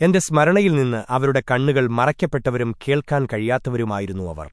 എന്റെ സ്മരണയിൽ നിന്ന് അവരുടെ കണ്ണുകൾ മറയ്ക്കപ്പെട്ടവരും കേൾക്കാൻ കഴിയാത്തവരുമായിരുന്നു അവർ